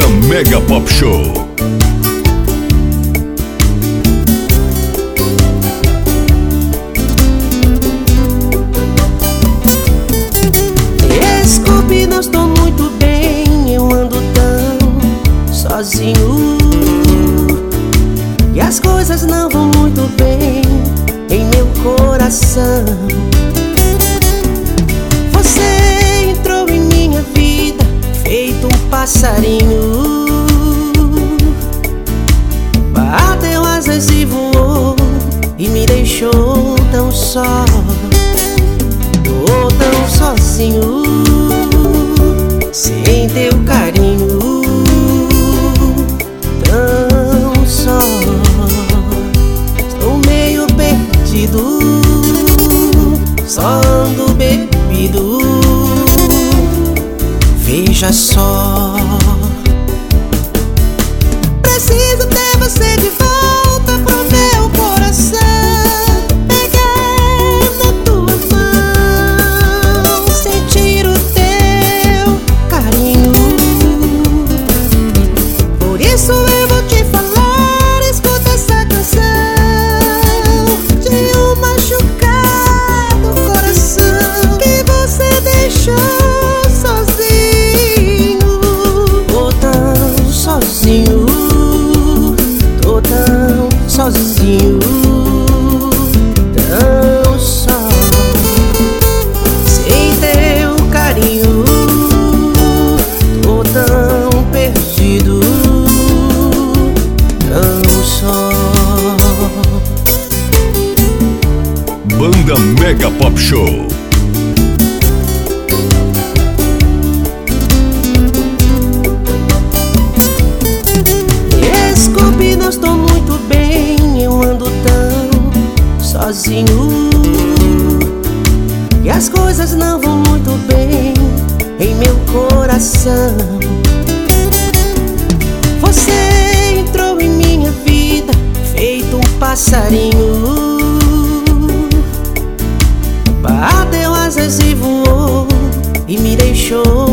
Banda Mega Pop Show. Desculpe, não estou muito bem. Eu ando tão sozinho. E as coisas não vão muito bem em meu coração. Você entrou em minha vida, feito um passarinho. Asas e voou e me deixou tão só. Tô tão sozinho Sem teu carinho Tão só. Estou meio perdido Só ando bebido. Veja só sozinho Tão só Sem teu carinho Tô tão perdido Tão só Banda Mega Pop Show. Sozinho. E as coisas não vão muito bem em meu coração. Você entrou em minha vida, feito um passarinho. Bateu asas e voou e me deixou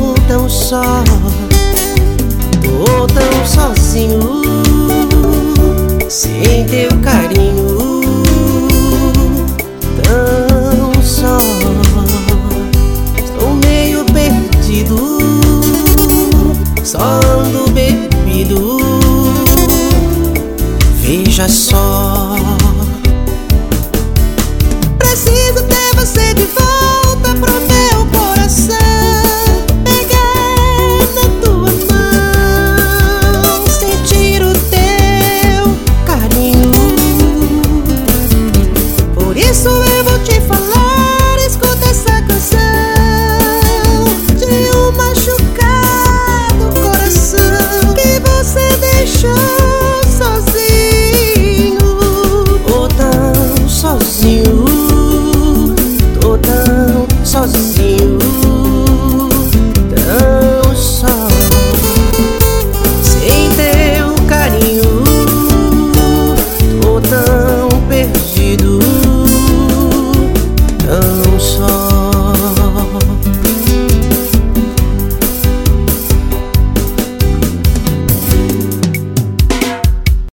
Só ando bebido. Veja só